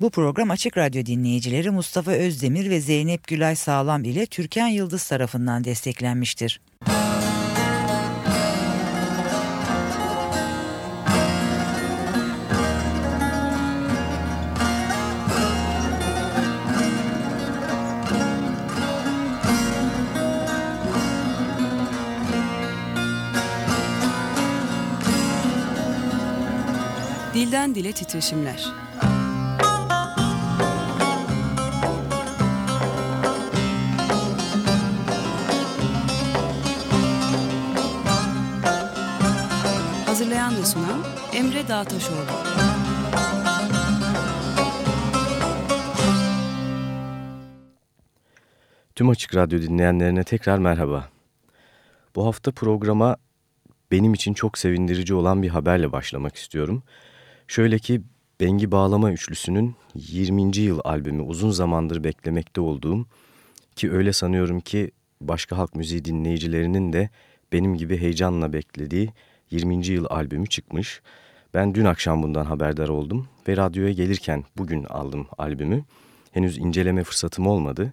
Bu program Açık Radyo dinleyicileri Mustafa Özdemir ve Zeynep Gülay Sağlam ile Türkan Yıldız tarafından desteklenmiştir. Dilden Dile Titreşimler Hazırlayan ve sunan Emre Dağtaşoğlu. Tüm Açık Radyo dinleyenlerine tekrar merhaba. Bu hafta programa benim için çok sevindirici olan bir haberle başlamak istiyorum. Şöyle ki Bengi Bağlama Üçlüsü'nün 20. yıl albümü uzun zamandır beklemekte olduğum ki öyle sanıyorum ki başka halk müziği dinleyicilerinin de benim gibi heyecanla beklediği 20. yıl albümü çıkmış. Ben dün akşam bundan haberdar oldum ve radyoya gelirken bugün aldım albümü. Henüz inceleme fırsatım olmadı.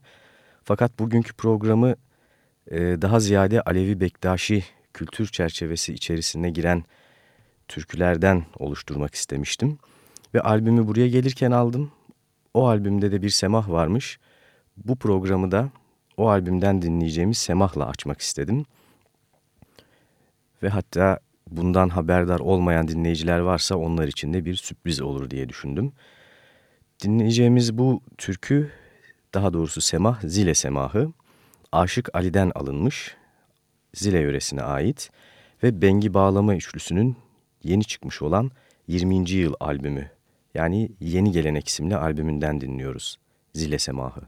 Fakat bugünkü programı e, daha ziyade Alevi Bektaşi kültür çerçevesi içerisine giren türkülerden oluşturmak istemiştim. Ve albümü buraya gelirken aldım. O albümde de bir semah varmış. Bu programı da o albümden dinleyeceğimiz semahla açmak istedim. Ve hatta bundan haberdar olmayan dinleyiciler varsa onlar için de bir sürpriz olur diye düşündüm. Dinleyeceğimiz bu türkü, daha doğrusu semah, Zile semahı, Aşık Ali'den alınmış, Zile yöresine ait ve Bengi Bağlama Üçlüsü'nün yeni çıkmış olan 20. yıl albümü, yani Yeni Gelenek isimli albümünden dinliyoruz, Zile semahı.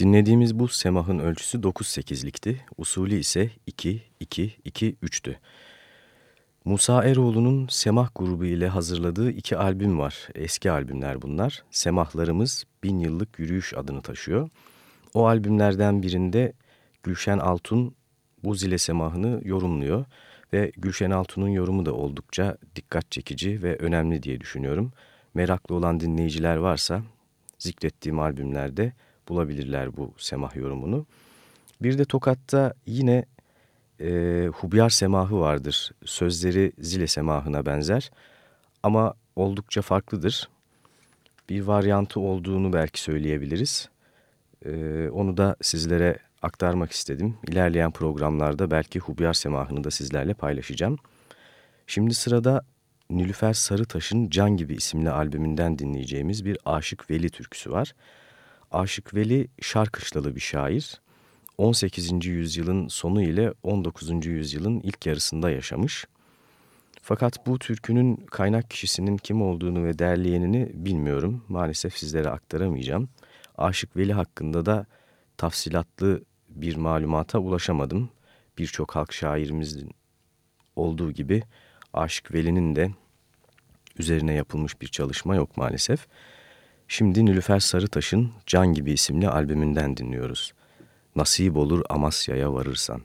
Dinlediğimiz bu semahın ölçüsü 9-8'likti. Usulü ise 2-2-2-3'tü. Musa Eroğlu'nun Semah grubu ile hazırladığı iki albüm var. Eski albümler bunlar. Semahlarımız Bin Yıllık Yürüyüş adını taşıyor. O albümlerden birinde Gülşen Altun bu zile semahını yorumluyor. Ve Gülşen Altun'un yorumu da oldukça dikkat çekici ve önemli diye düşünüyorum. Meraklı olan dinleyiciler varsa zikrettiğim albümlerde bulabilirler bu semah yorumunu. Bir de Tokat'ta yine e, Hubyar semahı vardır. Sözleri zile semahına benzer ama oldukça farklıdır. Bir varyantı olduğunu belki söyleyebiliriz. E, onu da sizlere aktarmak istedim. İlerleyen programlarda belki Hubyar semahını da sizlerle paylaşacağım. Şimdi sırada Nilüfer Sarıtaş'ın Can Gibi isimli albümünden dinleyeceğimiz bir Aşık Veli türküsü var. Aşık Veli Şarkışlalı bir şair. 18. yüzyılın sonu ile 19. yüzyılın ilk yarısında yaşamış. Fakat bu türkünün kaynak kişisinin kim olduğunu ve derleyenini bilmiyorum. Maalesef sizlere aktaramayacağım. Aşık Veli hakkında da tafsilatlı bir malumata ulaşamadım. Birçok halk şairimizin olduğu gibi Aşık Veli'nin de üzerine yapılmış bir çalışma yok maalesef. Şimdi Nülüfer Sarıtaş'ın Can Gibi isimli albümünden dinliyoruz. Nasip olur Amasya'ya varırsan.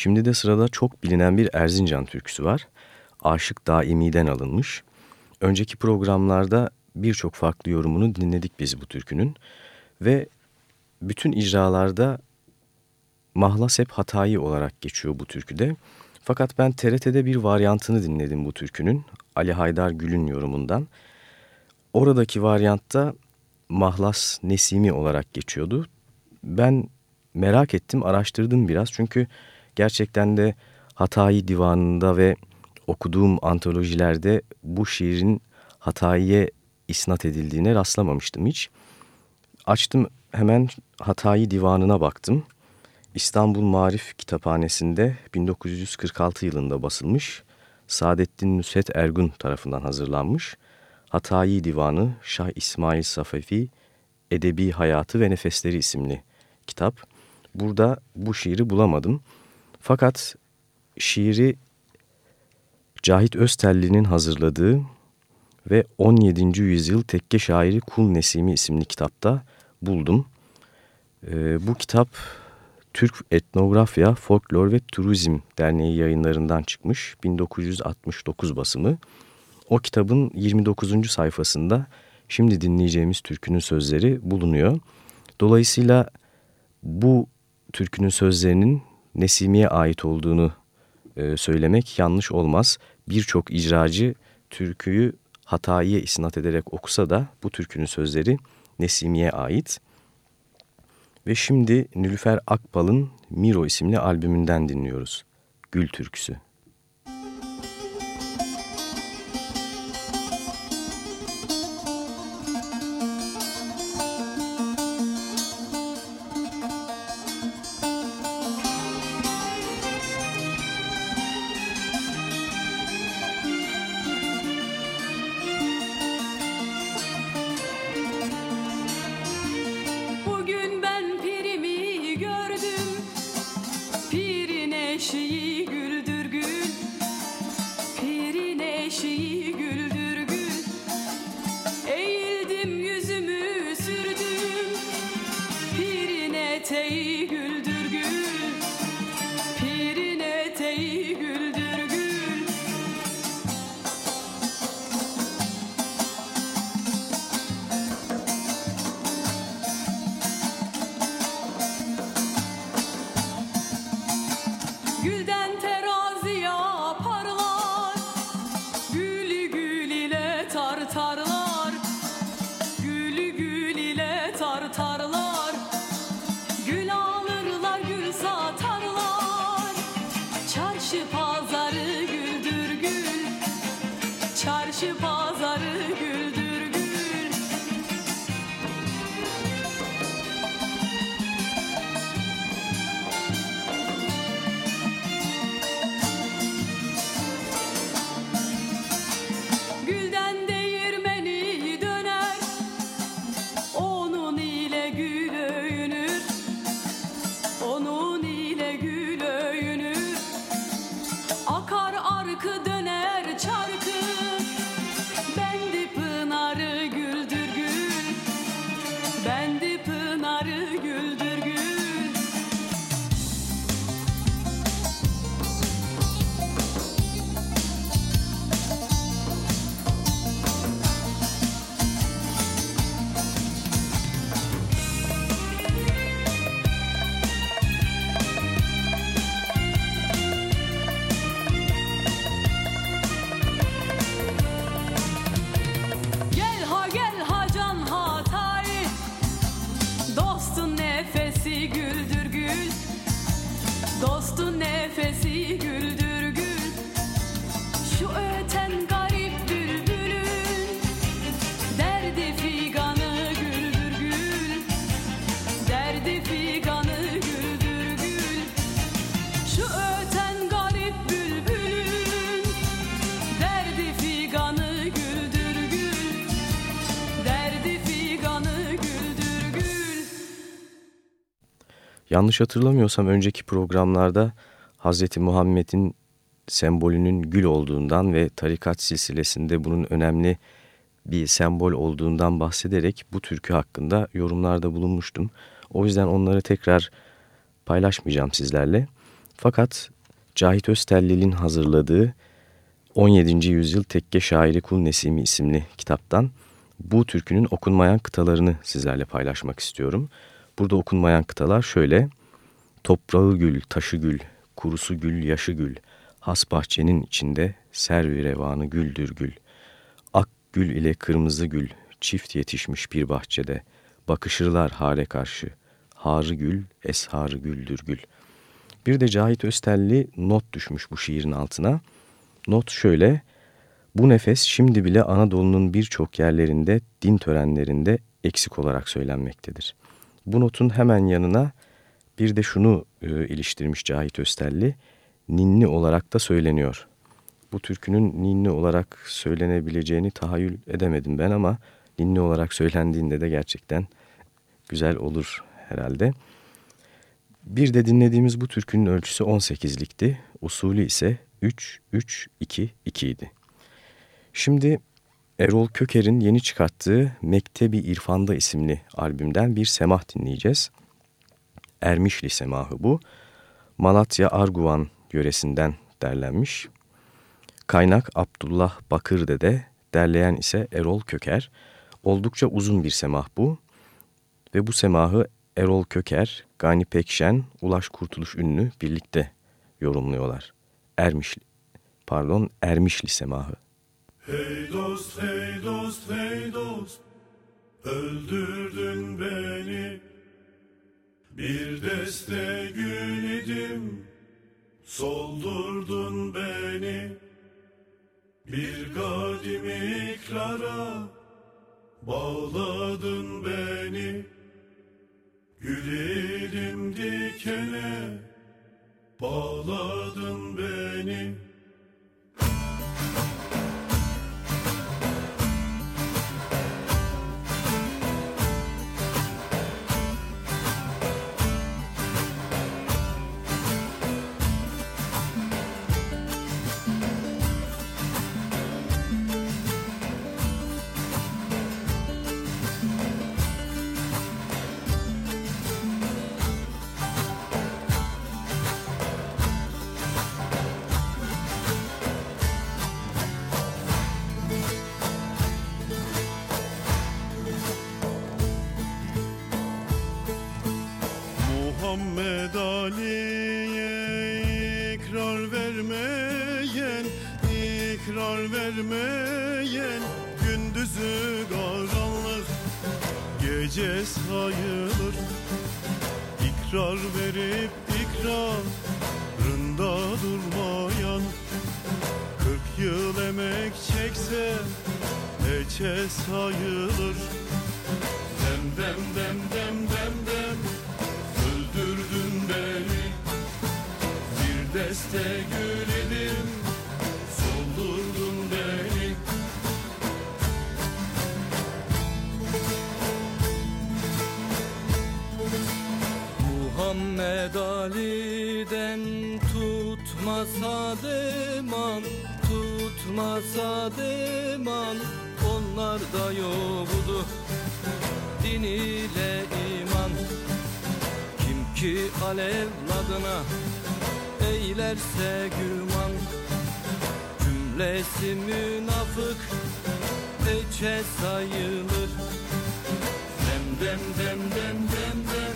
Şimdi de sırada çok bilinen bir Erzincan türküsü var. Aşık Daimi'den alınmış. Önceki programlarda birçok farklı yorumunu dinledik biz bu türkünün. Ve bütün icralarda mahlas hep hatayi olarak geçiyor bu türküde. Fakat ben TRT'de bir varyantını dinledim bu türkünün. Ali Haydar Gül'ün yorumundan. Oradaki varyantta mahlas Nesimi olarak geçiyordu. Ben merak ettim, araştırdım biraz. Çünkü gerçekten de Hatayi Divanı'nda ve okuduğum antolojilerde bu şiirin Hatayi'ye isnat edildiğine rastlamamıştım hiç. Açtım hemen Hatayi Divanı'na baktım. İstanbul Marif Kitaphanesi'nde 1946 yılında basılmış, Saadettin Nusret Ergun tarafından hazırlanmış. Hatayi Divanı Şah İsmail Safevi Edebi Hayatı ve Nefesleri isimli kitap. Burada bu şiiri bulamadım. Fakat şiiri Cahit Öztelli'nin hazırladığı ve 17. yüzyıl tekke şairi Kul Nesimi isimli kitapta buldum. Ee, bu kitap Türk Etnografya, Folklor ve Turizm Derneği yayınlarından çıkmış 1969 basımı. O kitabın 29. sayfasında şimdi dinleyeceğimiz türkünün sözleri bulunuyor. Dolayısıyla bu türkünün sözlerinin Nesimi'ye ait olduğunu e, söylemek yanlış olmaz. Birçok icracı türküyü Hatayi'ye isnat ederek okusa da bu türkünün sözleri Nesimi'ye ait. Ve şimdi Nülüfer Akbal'ın Miro isimli albümünden dinliyoruz. Gül Türküsü. Yanlış hatırlamıyorsam önceki programlarda Hz. Muhammed'in sembolünün gül olduğundan ve tarikat silsilesinde bunun önemli bir sembol olduğundan bahsederek bu türkü hakkında yorumlarda bulunmuştum. O yüzden onları tekrar paylaşmayacağım sizlerle. Fakat Cahit Östellil'in hazırladığı 17. Yüzyıl Tekke Şairi Kul Nesimi isimli kitaptan bu türkünün okunmayan kıtalarını sizlerle paylaşmak istiyorum. Burada okunmayan kıtalar şöyle. Toprağı gül, taşı gül, kurusu gül, yaşı gül. Has bahçenin içinde servi revanı güldür gül. Ak gül ile kırmızı gül, çift yetişmiş bir bahçede. Bakışırlar hale karşı. Harı gül, esharı güldür gül. Bir de Cahit Östelli not düşmüş bu şiirin altına. Not şöyle, bu nefes şimdi bile Anadolu'nun birçok yerlerinde din törenlerinde eksik olarak söylenmektedir. Bu notun hemen yanına bir de şunu e, iliştirmiş Cahit Östelli, ninni olarak da söyleniyor. Bu türkünün ninni olarak söylenebileceğini tahayyül edemedim ben ama ninni olarak söylendiğinde de gerçekten güzel olur herhalde. Bir de dinlediğimiz bu türkünün ölçüsü 18'likti, usulü ise 3-3-2-2 idi. Şimdi Erol Köker'in yeni çıkarttığı Mektebi İrfanda isimli albümden bir semah dinleyeceğiz. Ermişli semahı bu. Malatya Arguvan yöresinden derlenmiş. Kaynak Abdullah Bakır'dede, derleyen ise Erol Köker. Oldukça uzun bir semah bu. Ve bu semahı Erol Köker, Gani Pekşen, Ulaş Kurtuluş Ünlü birlikte yorumluyorlar. Ermişli, pardon Ermişli semahı. Hey dost, hey dost, hey dost, öldürdün beni. Bir deste gül idim, soldurdun beni. Bir kadim ikrara bağladın beni. Gül dikene bağladın beni. Tutmasa deman Tutmasa deman Onlar da yoktu. Din ile iman Kim ki alevladına Eylerse güman. Cümlesi münafık Eçe sayılır. Dem dem dem dem dem dem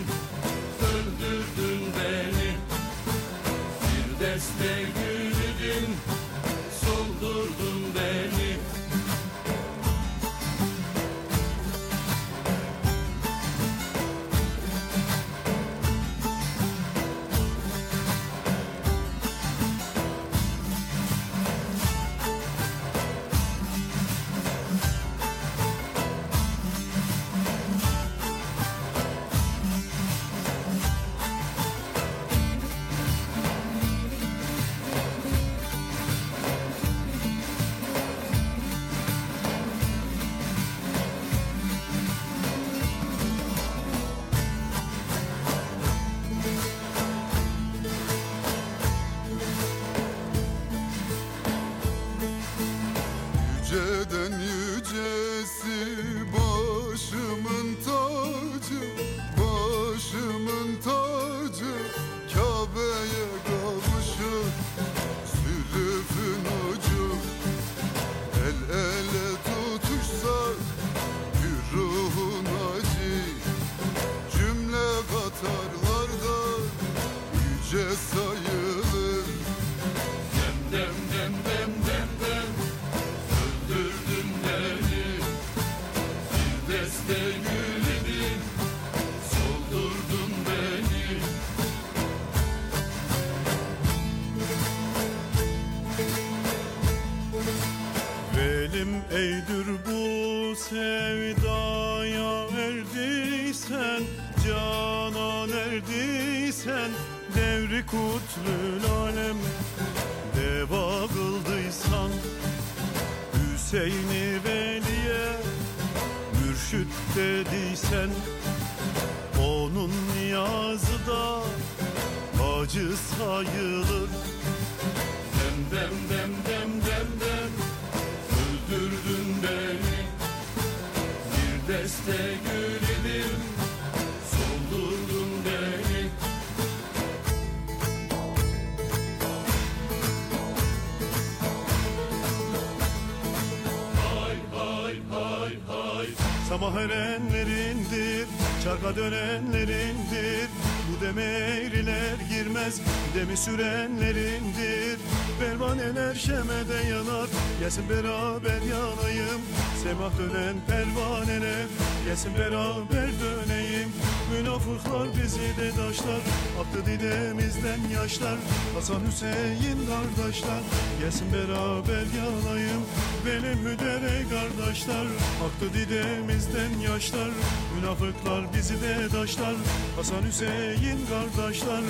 girmez Demi sürenlerindir? Pervaneler şemede yanar. Gelsin beraber yanayım. Semah dönen pervaneler Gelsin beraber döneyim. Münafıklar bizi de taşlar. Aktı dilimizden yaşlar. Hasan Hüseyin kardeşler. Gelsin beraber yanayım. Benim hüdere kardeşler. Aktı dilimizden yaşlar. Münafıklar bizi de taşlar. Hasan Hüseyin kardeşler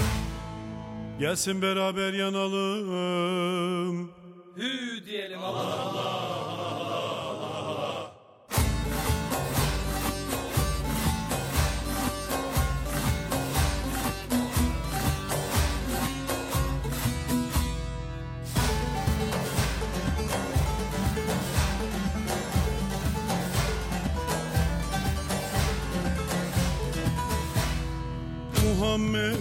Gelsin beraber yanalım. Hü diyelim Allah Muhammed'in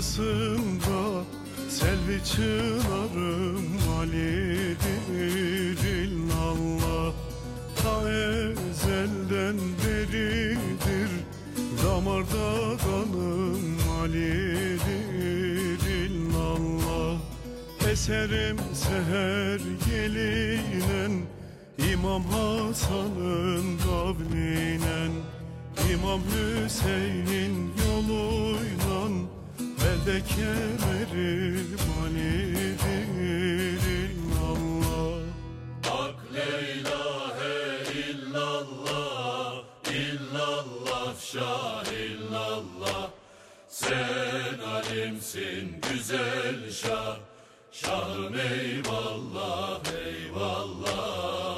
bahçesinde Selvi çınarım Ali'dir illallah. Ta ezelden beridir Damarda kanım Ali'dir illallah. Eserim seher gelinen İmam Hasan'ın kavlinen İmam Hüseyin'in yoluyla Belde kemerim Ali'dir illallah Hak la ilahe illallah illallah şah illallah Sen alimsin güzel şah. Şahım eyvallah eyvallah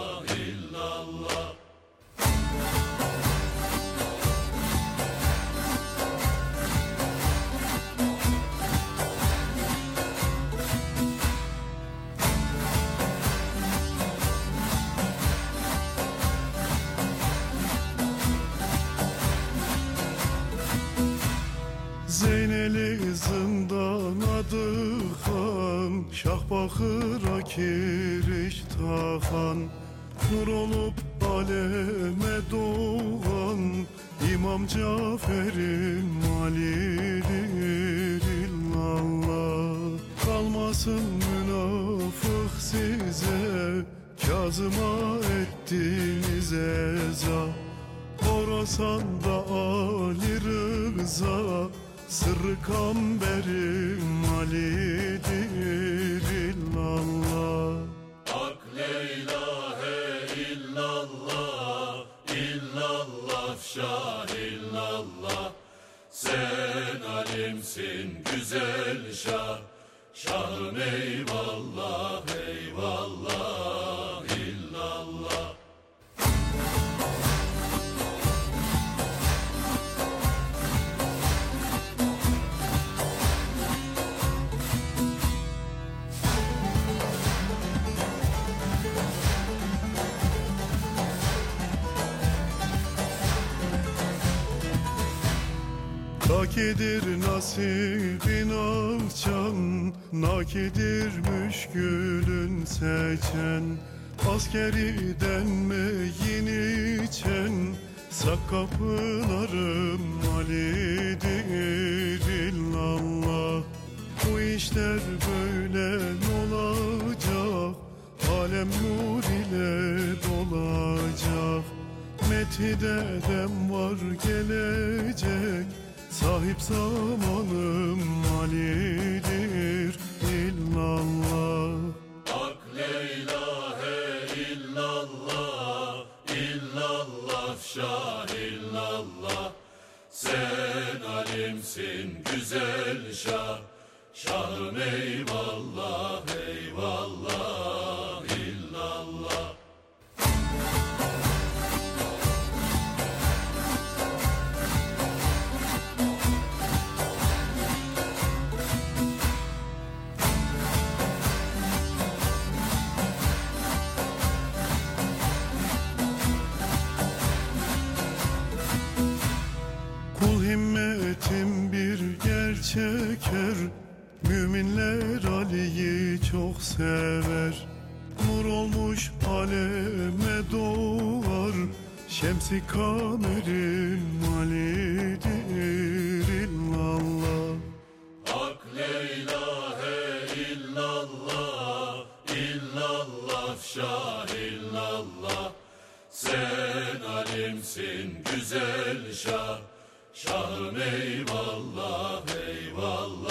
Şah bakıra kiriş takan Nur olup aleme doğan İmam Cafer'in malidir illallah. Kalmasın münafık size Kazıma ettiniz eza. Horasan'da Ali Rıza Sırrı kamberim Ali'dir illallah Hak la illallah illallah şah illallah Sen alimsin güzel şah Şahım eyvallah eyvallah Nakidir nasibin akçan Nakidir müşkülün seçen. Askeri denmeyin içen Sak kapılarım Ali'dir illallah. Bu işler böyle olacak Alem nur ile dolacak. Metide dem var gelecek Sahip zamanım Ali'dir illallah. Hak leylahe illallah illallah şah illallah Sen alimsin güzel şah. Şahım eyvallah eyvallah. Çok sever. Nur olmuş aleme doğar. Şemsi kamerin malidir illallah. Hak Leyla he illallah illallah şah illallah. Sen alimsin güzel şah. Şahım eyvallah eyvallah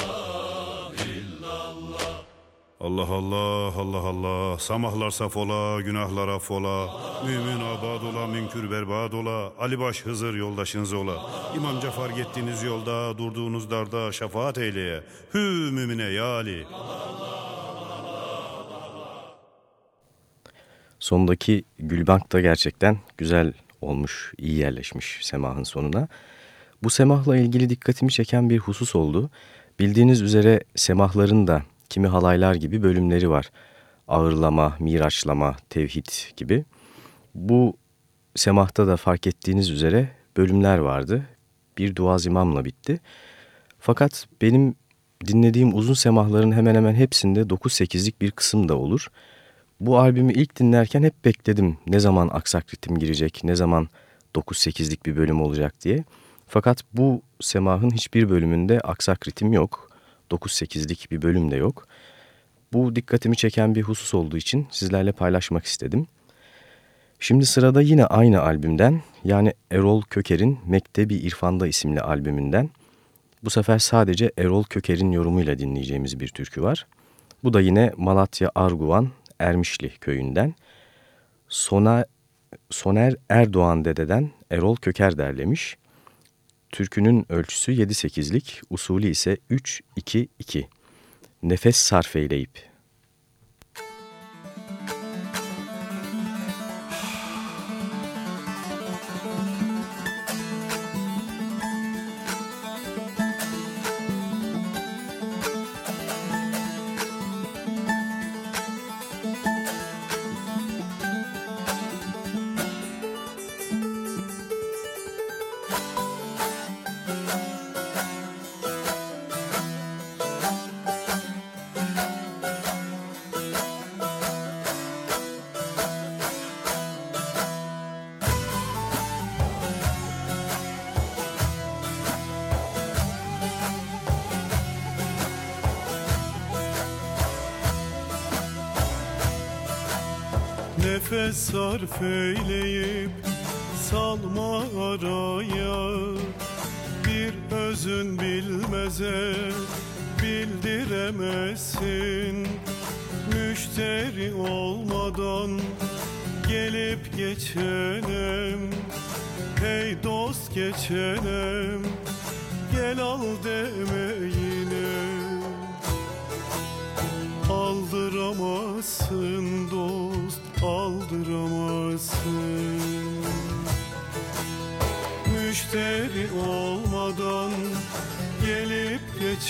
Allah Allah Allah Allah. Samahlar saf ola günahlar affola Mümin abad ola münkür berbat ola. Ali Baş Hızır yoldaşınız ola. İmam Cafar gittiğiniz yolda Durduğunuz darda şefaat eyleye. Hü mümine ya Ali. Sondaki Gülbank da gerçekten güzel olmuş, iyi yerleşmiş semahın sonuna. Bu semahla ilgili dikkatimi çeken bir husus oldu. Bildiğiniz üzere semahların da kimi halaylar gibi bölümleri var. Ağırlama, miraçlama, tevhid gibi. Bu semahta da fark ettiğiniz üzere bölümler vardı. Bir duaz imamla bitti. Fakat benim dinlediğim uzun semahların hemen hemen hepsinde 9-8'lik bir kısım da olur. Bu albümü ilk dinlerken hep bekledim ne zaman aksak ritim girecek, ne zaman 9-8'lik bir bölüm olacak diye. Fakat bu semahın hiçbir bölümünde aksak ritim yok. 9-8'lik bir bölüm de yok. Bu dikkatimi çeken bir husus olduğu için sizlerle paylaşmak istedim. Şimdi sırada yine aynı albümden yani Erol Köker'in Mektebi İrfanda isimli albümünden bu sefer sadece Erol Köker'in yorumuyla dinleyeceğimiz bir türkü var. Bu da yine Malatya Arguvan Ermişli köyünden. Sona, Soner Erdoğan dededen Erol Köker derlemiş. Türkünün ölçüsü 7-8'lik, usulü ise 3-2-2. Nefes sarf eyleyip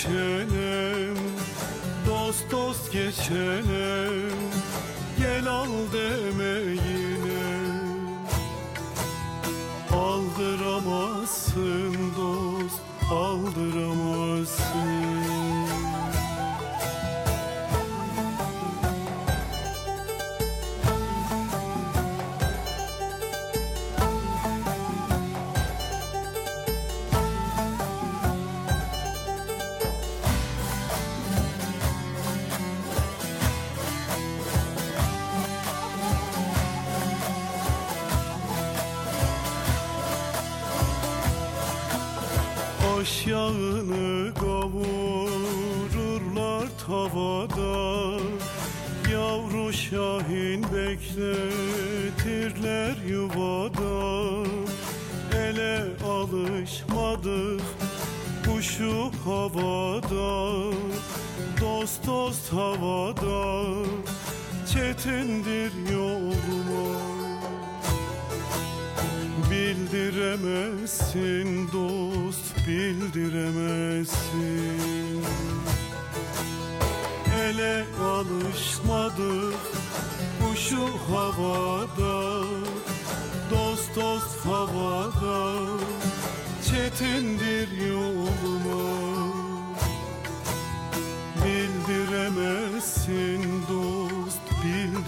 geçenem Dost dost geçenem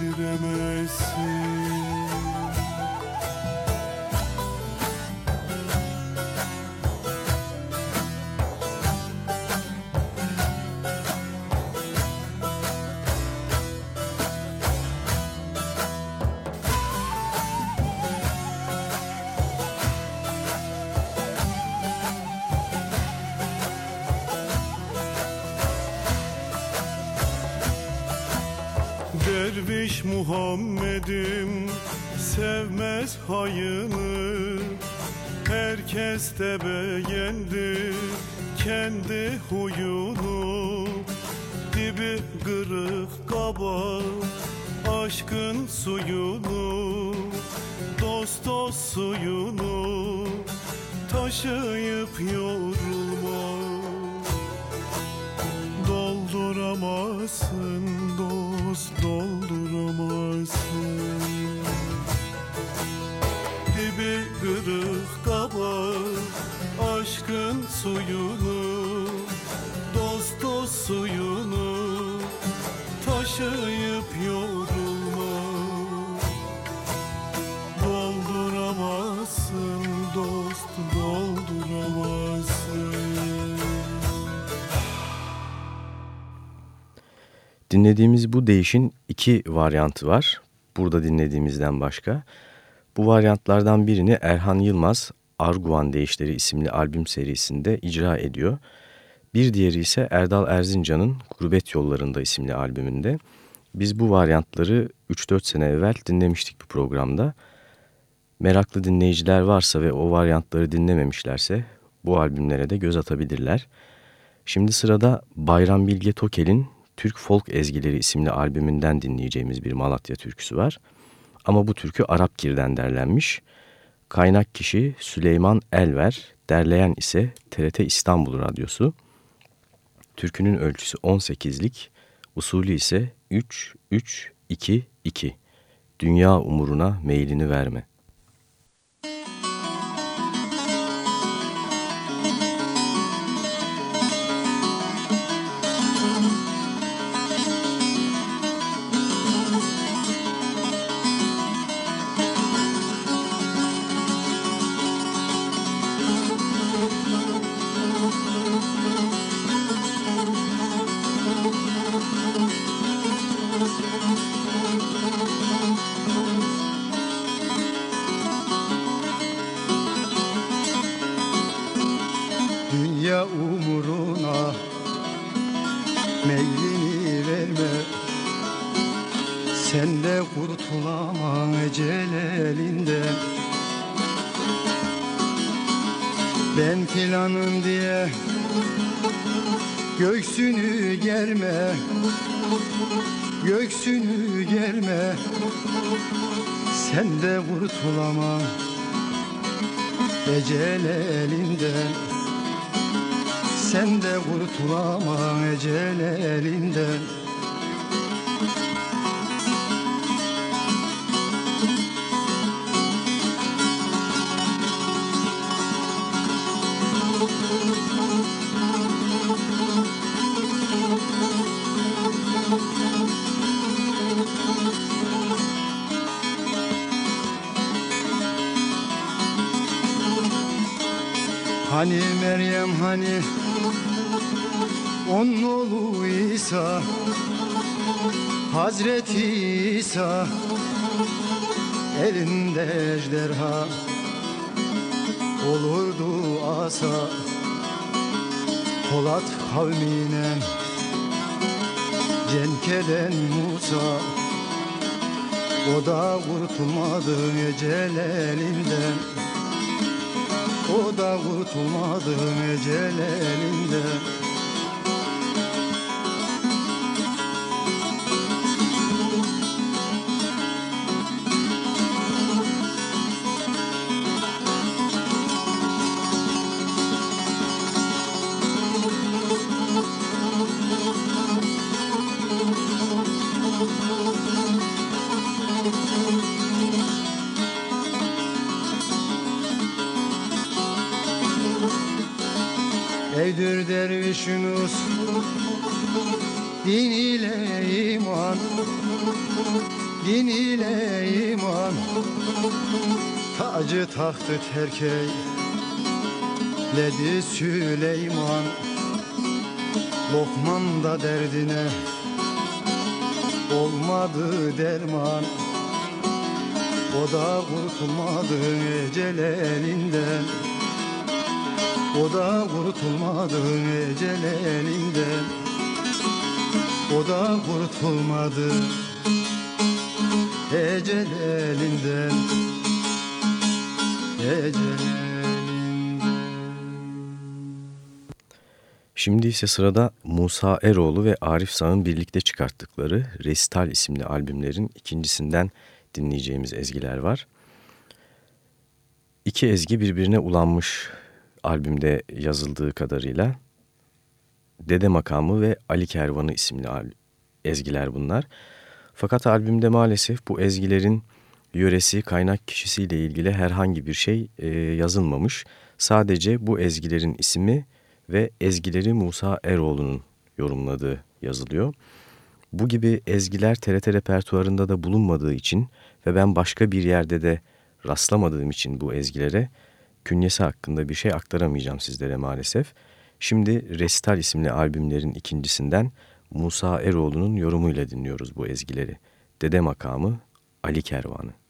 bildiremezsin hayını Herkes de beğendi. Kendi huyunu Dinlediğimiz bu değişin iki varyantı var. Burada dinlediğimizden başka. Bu varyantlardan birini Erhan Yılmaz Arguvan Değişleri isimli albüm serisinde icra ediyor. Bir diğeri ise Erdal Erzincan'ın Gurbet Yollarında isimli albümünde. Biz bu varyantları 3-4 sene evvel dinlemiştik bu programda. Meraklı dinleyiciler varsa ve o varyantları dinlememişlerse bu albümlere de göz atabilirler. Şimdi sırada Bayram Bilge Tokel'in Türk Folk Ezgileri isimli albümünden dinleyeceğimiz bir Malatya türküsü var. Ama bu türkü Arapgir'den derlenmiş. Kaynak kişi Süleyman Elver, derleyen ise TRT İstanbul Radyosu. Türkünün ölçüsü 18'lik, usulü ise 3-3-2-2. Dünya umuruna meylini verme. Dünya Hani Meryem hani onun oğlu İsa Hazreti İsa elinde ejderha olurdu asa. Polat kavmine cenkeden Musa o da kurtulmadı ecel elinden O da kurtulmadı ecel elinden tahtı terk eyledi Süleyman? Lokman da derdine olmadı derman O da kurtulmadı ecel elinden O da kurtulmadı ecel elinden O da kurtulmadı ecel elinden Şimdi ise sırada Musa Eroğlu ve Arif Sağ'ın birlikte çıkarttıkları Resital isimli albümlerin ikincisinden dinleyeceğimiz ezgiler var. İki ezgi birbirine ulanmış albümde yazıldığı kadarıyla. Dede Makamı ve Ali Kervanı isimli ezgiler bunlar. Fakat albümde maalesef bu ezgilerin yöresi, kaynak kişisiyle ilgili herhangi bir şey e, yazılmamış. Sadece bu ezgilerin ismi ve ezgileri Musa Eroğlu'nun yorumladığı yazılıyor. Bu gibi ezgiler TRT repertuarında da bulunmadığı için ve ben başka bir yerde de rastlamadığım için bu ezgilere künyesi hakkında bir şey aktaramayacağım sizlere maalesef. Şimdi Resital isimli albümlerin ikincisinden Musa Eroğlu'nun yorumuyla dinliyoruz bu ezgileri. Dede Makamı, Ali Kervanı.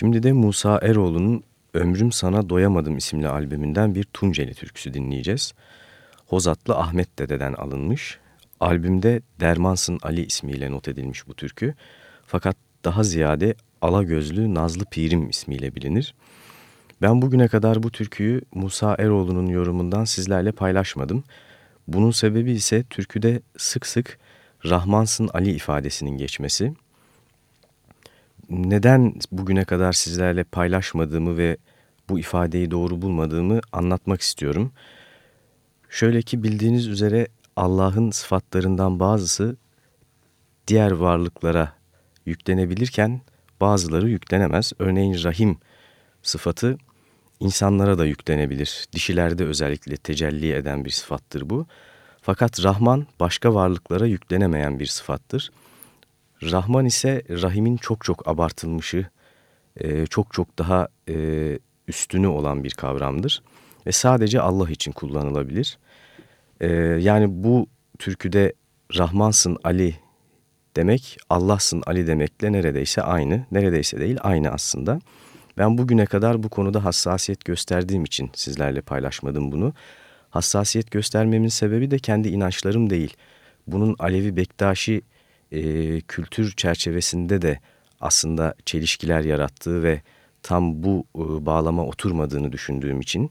Şimdi de Musa Eroğlu'nun Ömrüm Sana Doyamadım isimli albümünden bir Tunceli türküsü dinleyeceğiz. Hozatlı Ahmet Dede'den alınmış. Albümde Dermansın Ali ismiyle not edilmiş bu türkü. Fakat daha ziyade Ala Gözlü Nazlı Pirim ismiyle bilinir. Ben bugüne kadar bu türküyü Musa Eroğlu'nun yorumundan sizlerle paylaşmadım. Bunun sebebi ise türküde sık sık Rahmansın Ali ifadesinin geçmesi neden bugüne kadar sizlerle paylaşmadığımı ve bu ifadeyi doğru bulmadığımı anlatmak istiyorum. Şöyle ki bildiğiniz üzere Allah'ın sıfatlarından bazısı diğer varlıklara yüklenebilirken bazıları yüklenemez. Örneğin rahim sıfatı insanlara da yüklenebilir. Dişilerde özellikle tecelli eden bir sıfattır bu. Fakat Rahman başka varlıklara yüklenemeyen bir sıfattır. Rahman ise rahimin çok çok abartılmışı, e, çok çok daha e, üstünü olan bir kavramdır. Ve sadece Allah için kullanılabilir. E, yani bu türküde Rahmansın Ali demek, Allahsın Ali demekle neredeyse aynı, neredeyse değil aynı aslında. Ben bugüne kadar bu konuda hassasiyet gösterdiğim için sizlerle paylaşmadım bunu. Hassasiyet göstermemin sebebi de kendi inançlarım değil. Bunun Alevi Bektaşi e, kültür çerçevesinde de aslında çelişkiler yarattığı ve tam bu e, bağlama oturmadığını düşündüğüm için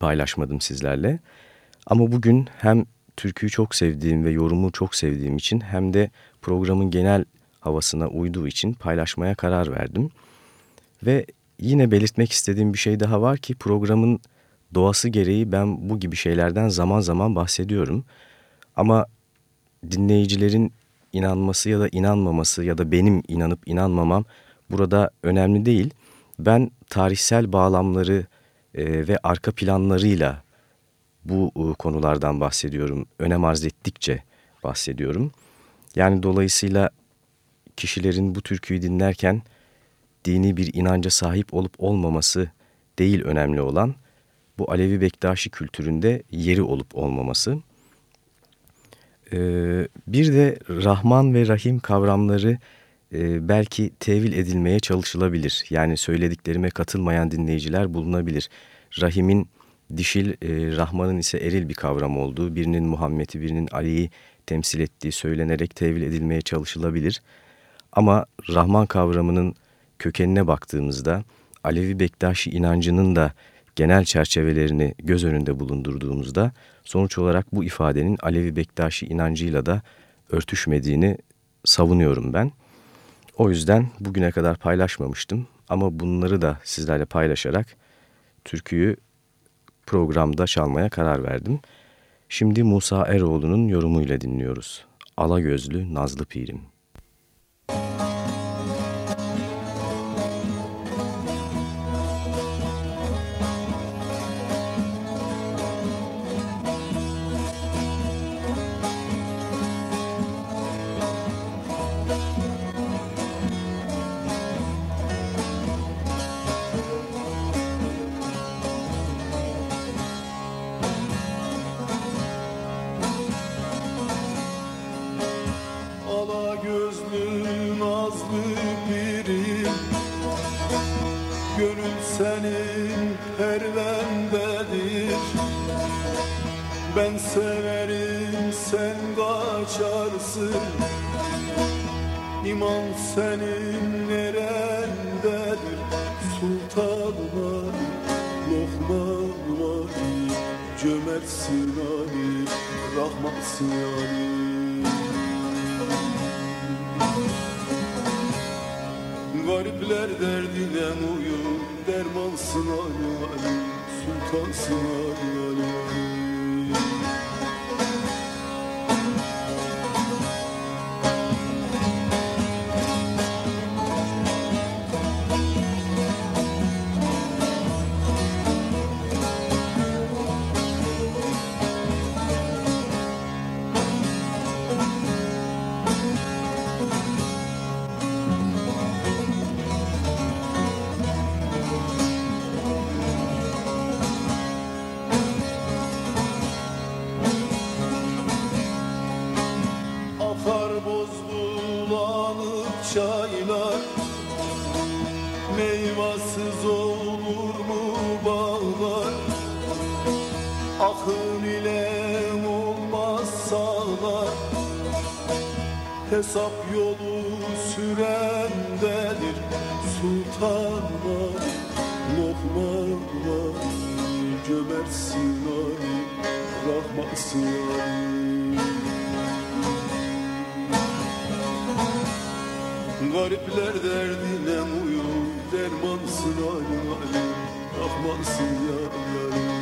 paylaşmadım sizlerle. Ama bugün hem türküyü çok sevdiğim ve yorumu çok sevdiğim için hem de programın genel havasına uyduğu için paylaşmaya karar verdim. Ve yine belirtmek istediğim bir şey daha var ki programın doğası gereği ben bu gibi şeylerden zaman zaman bahsediyorum. Ama dinleyicilerin inanması ya da inanmaması ya da benim inanıp inanmamam burada önemli değil. Ben tarihsel bağlamları e, ve arka planlarıyla bu e, konulardan bahsediyorum. Önem arz ettikçe bahsediyorum. Yani dolayısıyla kişilerin bu türküyü dinlerken dini bir inanca sahip olup olmaması değil önemli olan bu Alevi Bektaşi kültüründe yeri olup olmaması. Ee, bir de Rahman ve Rahim kavramları e, belki tevil edilmeye çalışılabilir. Yani söylediklerime katılmayan dinleyiciler bulunabilir. Rahim'in dişil, e, Rahman'ın ise eril bir kavram olduğu, birinin Muhammed'i, birinin Ali'yi temsil ettiği söylenerek tevil edilmeye çalışılabilir. Ama Rahman kavramının kökenine baktığımızda Alevi Bektaşi inancının da genel çerçevelerini göz önünde bulundurduğumuzda sonuç olarak bu ifadenin Alevi Bektaşi inancıyla da örtüşmediğini savunuyorum ben. O yüzden bugüne kadar paylaşmamıştım ama bunları da sizlerle paylaşarak türküyü programda çalmaya karar verdim. Şimdi Musa Eroğlu'nun yorumuyla dinliyoruz. Ala gözlü Nazlı Pirim. Hesap yolu sürendedir. Sultan var, Lokman var Cömertsin Ali, Rahmansın Ali Garipler derdine uyum Dermansın Ali Ali Rahmansın ya Ali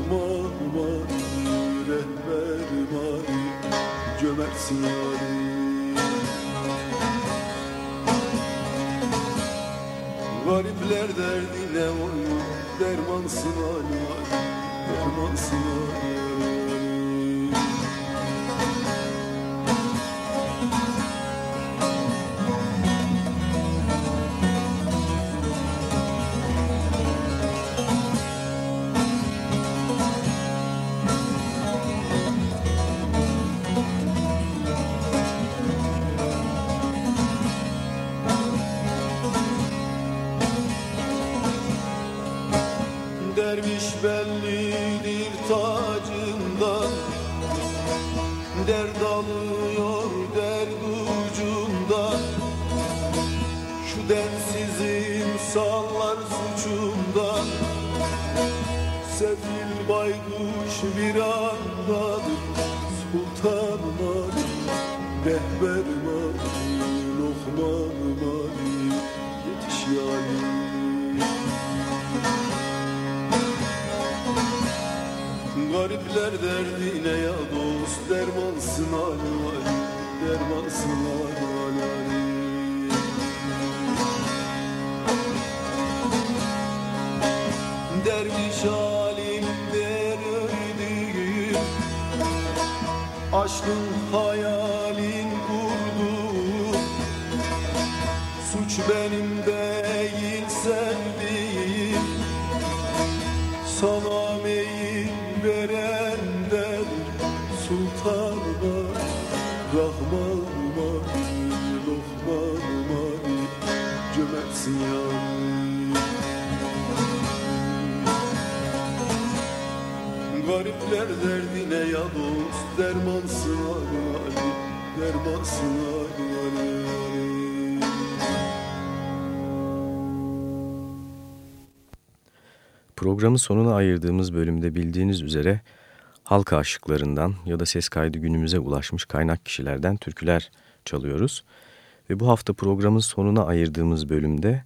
Lokman var Rehber var, cömertsin Ali Garipler derdine oyun Dermansın Ali Dermansın Ali Garipler derdine ya dost Dermansın Ali Dermansın Ali Derviş halimden öldüğüm Aşkın hayalin kurduğum Suç benim Yani Garipler derdine ya dost Dermansın Ali Dermansın Ali, Ali. Programın sonuna ayırdığımız bölümde bildiğiniz üzere halk aşıklarından ya da ses kaydı günümüze ulaşmış kaynak kişilerden türküler çalıyoruz. Ve bu hafta programın sonuna ayırdığımız bölümde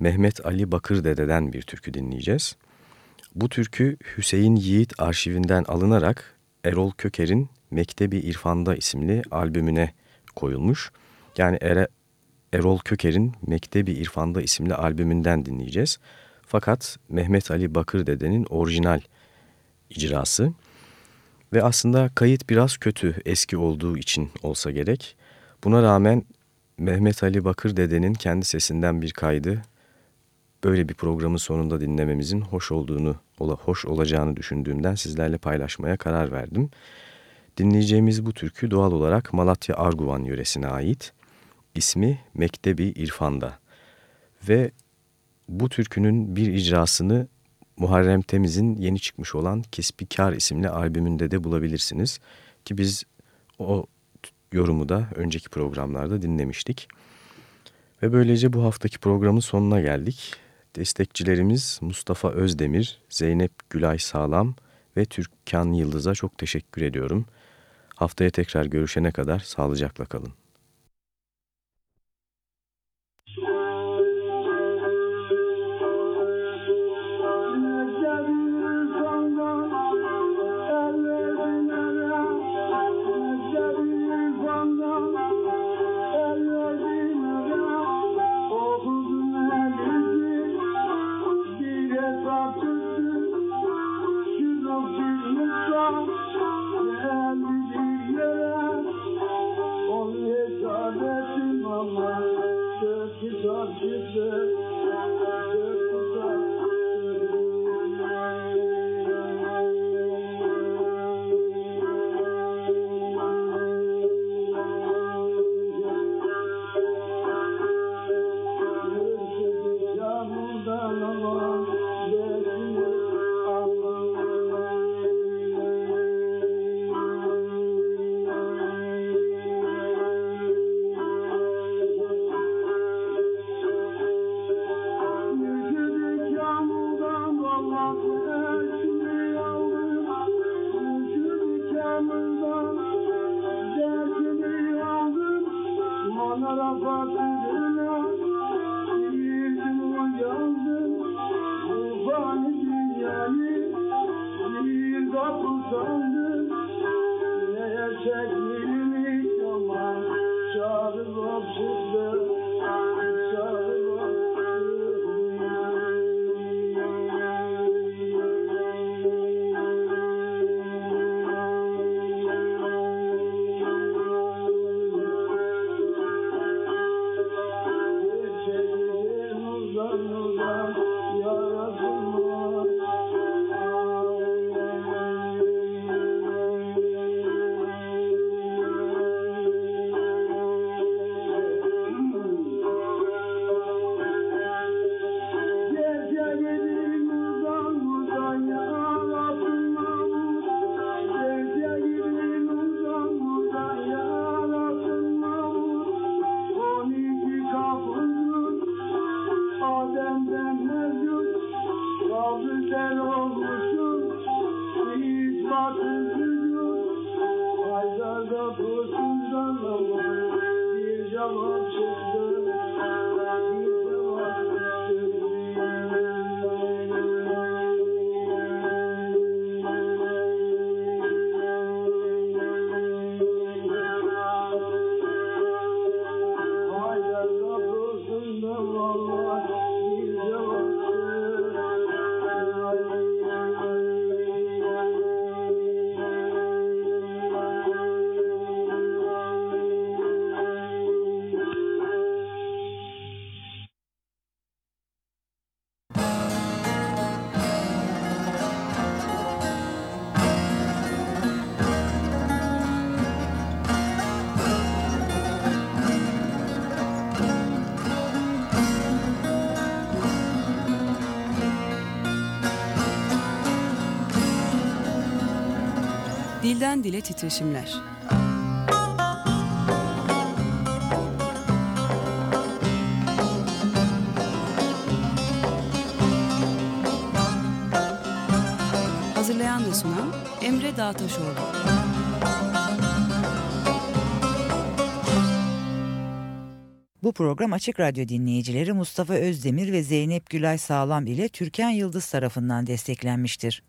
Mehmet Ali Bakır Dede'den bir türkü dinleyeceğiz. Bu türkü Hüseyin Yiğit arşivinden alınarak Erol Köker'in Mektebi İrfanda isimli albümüne koyulmuş. Yani Ere, Erol Köker'in Mektebi İrfanda isimli albümünden dinleyeceğiz. Fakat Mehmet Ali Bakır Dede'nin orijinal icrası ve aslında kayıt biraz kötü eski olduğu için olsa gerek. Buna rağmen Mehmet Ali Bakır Dede'nin kendi sesinden bir kaydı böyle bir programın sonunda dinlememizin hoş olduğunu, hoş olacağını düşündüğümden sizlerle paylaşmaya karar verdim. Dinleyeceğimiz bu türkü doğal olarak Malatya Arguvan yöresine ait. İsmi Mektebi İrfan'da ve bu türkünün bir icrasını Muharrem Temiz'in yeni çıkmış olan Kispikar isimli albümünde de bulabilirsiniz. Ki biz o yorumu da önceki programlarda dinlemiştik. Ve böylece bu haftaki programın sonuna geldik. Destekçilerimiz Mustafa Özdemir, Zeynep Gülay Sağlam ve Türkan Yıldız'a çok teşekkür ediyorum. Haftaya tekrar görüşene kadar sağlıcakla kalın. Dilden dile titreşimler. Hazırlayan ve sunan Emre Dağtaşoğlu. Bu program Açık Radyo dinleyicileri Mustafa Özdemir ve Zeynep Gülay Sağlam ile Türkan Yıldız tarafından desteklenmiştir.